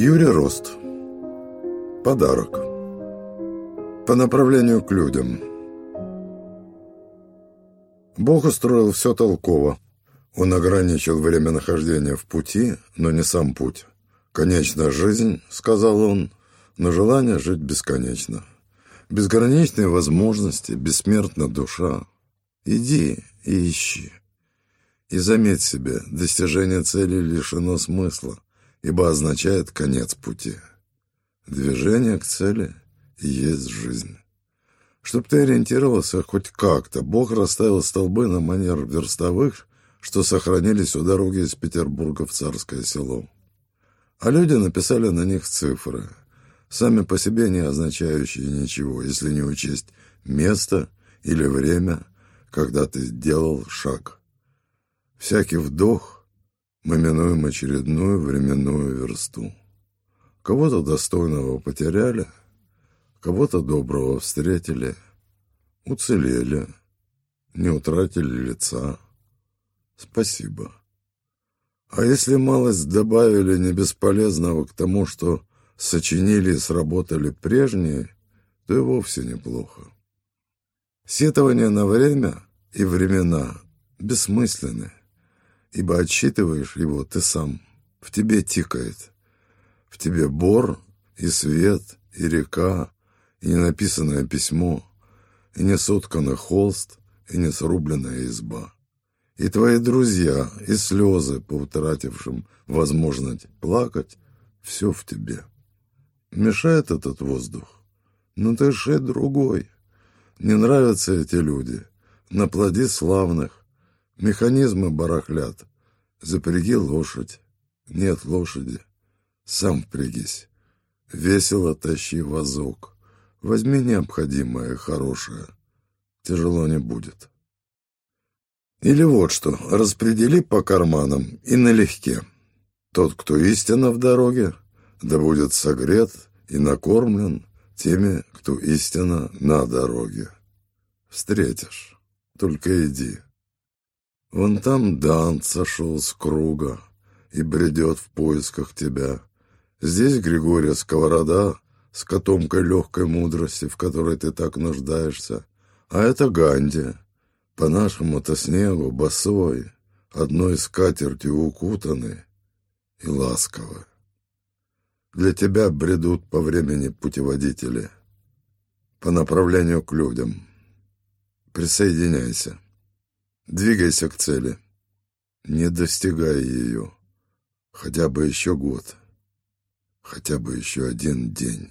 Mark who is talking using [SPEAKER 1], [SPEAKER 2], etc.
[SPEAKER 1] Юрий Рост. Подарок. По направлению к людям. Бог устроил все толково. Он ограничил время нахождения в пути, но не сам путь. «Конечная жизнь», — сказал он, — «но желание жить бесконечно. Безграничные возможности, бессмертна душа. Иди и ищи. И заметь себе, достижение цели лишено смысла, ибо означает конец пути. Движение к цели есть жизнь. Чтоб ты ориентировался хоть как-то, Бог расставил столбы на манер верстовых, что сохранились у дороги из Петербурга в Царское село. А люди написали на них цифры, сами по себе не означающие ничего, если не учесть место или время, когда ты делал шаг. Всякий вдох мы минуем очередную временную версту. Кого-то достойного потеряли, кого-то доброго встретили, уцелели, не утратили лица. Спасибо. А если малость добавили не бесполезного к тому, что сочинили и сработали прежние, то и вовсе неплохо. Сетование на время и времена бессмысленны, ибо отсчитываешь его ты сам, в тебе тикает, в тебе бор и свет, и река, и ненаписанное письмо, и не сотканный холст, и не срубленная изба. И твои друзья, и слезы по утратившим возможность плакать, все в тебе. Мешает этот воздух? Ну ты же другой. Не нравятся эти люди. Наплоди славных. Механизмы барахлят. Запряги лошадь. Нет лошади. Сам впрягись. Весело тащи вазок. Возьми необходимое, хорошее. Тяжело не будет. Или вот что, распредели по карманам и налегке. Тот, кто истинно в дороге, да будет согрет и накормлен теми, кто истинно на дороге. Встретишь, только иди. Вон там Дан сошел с круга и бредет в поисках тебя. Здесь Григория Сковорода с котомкой легкой мудрости, в которой ты так нуждаешься. А это Ганди, по нашему-то снегу босой, одной скатертью укутаны и ласковы. Для тебя бредут по времени путеводители, по направлению к людям. Присоединяйся, двигайся к цели, не достигай ее, хотя бы еще год, хотя бы еще один день.